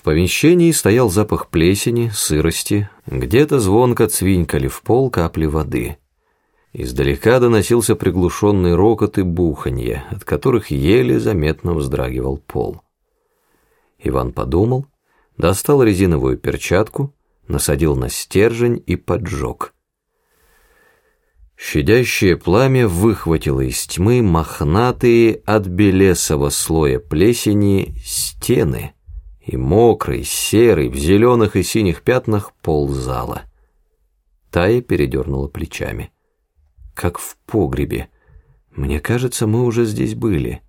В помещении стоял запах плесени, сырости, где-то звонко цвинькали в пол капли воды. Издалека доносился приглушенный рокот и буханье, от которых еле заметно вздрагивал пол. Иван подумал, достал резиновую перчатку, насадил на стержень и поджег. Щадящее пламя выхватило из тьмы мохнатые от белесого слоя плесени стены — и мокрый, серый, в зеленых и синих пятнах пол зала. Тая передернула плечами. Как в погребе. Мне кажется, мы уже здесь были.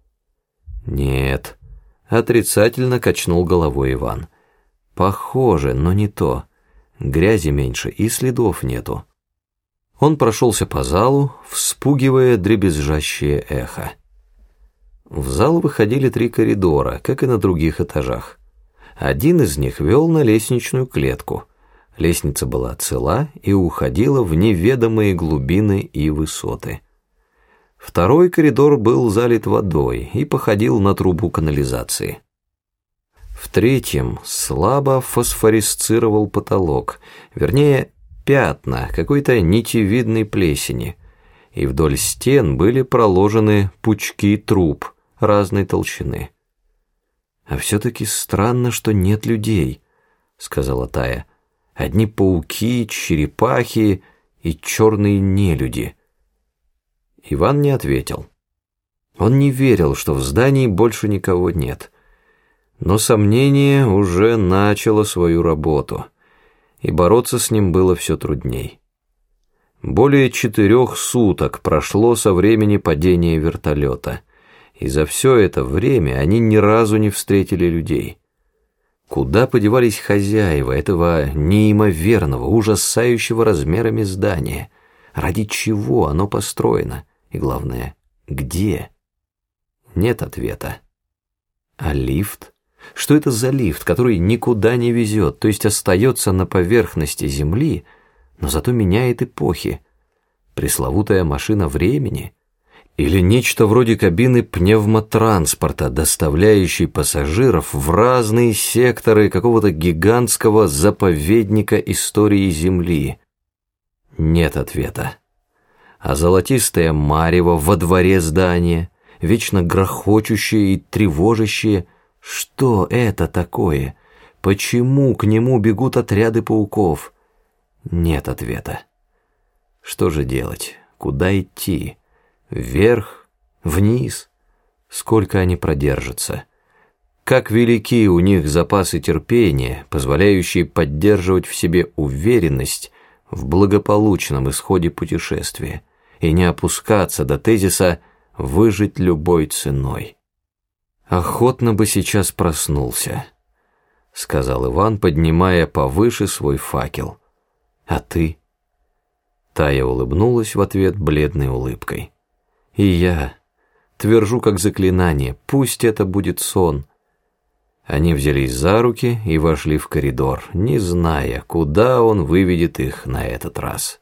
Нет. Отрицательно качнул головой Иван. Похоже, но не то. Грязи меньше и следов нету. Он прошелся по залу, вспугивая дребезжащее эхо. В зал выходили три коридора, как и на других этажах. Один из них вел на лестничную клетку. Лестница была цела и уходила в неведомые глубины и высоты. Второй коридор был залит водой и походил на трубу канализации. В третьем слабо фосфорисцировал потолок, вернее, пятна какой-то нитевидной плесени, и вдоль стен были проложены пучки труб разной толщины. «А все-таки странно, что нет людей», — сказала Тая. «Одни пауки, черепахи и черные нелюди». Иван не ответил. Он не верил, что в здании больше никого нет. Но сомнение уже начало свою работу, и бороться с ним было все трудней. Более четырех суток прошло со времени падения вертолета — и за все это время они ни разу не встретили людей. Куда подевались хозяева этого неимоверного, ужасающего размерами здания? Ради чего оно построено? И главное, где? Нет ответа. А лифт? Что это за лифт, который никуда не везет, то есть остается на поверхности Земли, но зато меняет эпохи? Пресловутая машина времени — или нечто вроде кабины пневмотранспорта, доставляющей пассажиров в разные секторы какого-то гигантского заповедника истории Земли. Нет ответа. А золотистое марево во дворе здания, вечно грохочущее и тревожащее, что это такое? Почему к нему бегут отряды пауков? Нет ответа. Что же делать? Куда идти? Вверх, вниз. Сколько они продержатся? Как велики у них запасы терпения, позволяющие поддерживать в себе уверенность в благополучном исходе путешествия и не опускаться до тезиса «выжить любой ценой». «Охотно бы сейчас проснулся», — сказал Иван, поднимая повыше свой факел. «А ты?» Тая улыбнулась в ответ бледной улыбкой. И я твержу как заклинание, пусть это будет сон. Они взялись за руки и вошли в коридор, не зная, куда он выведет их на этот раз.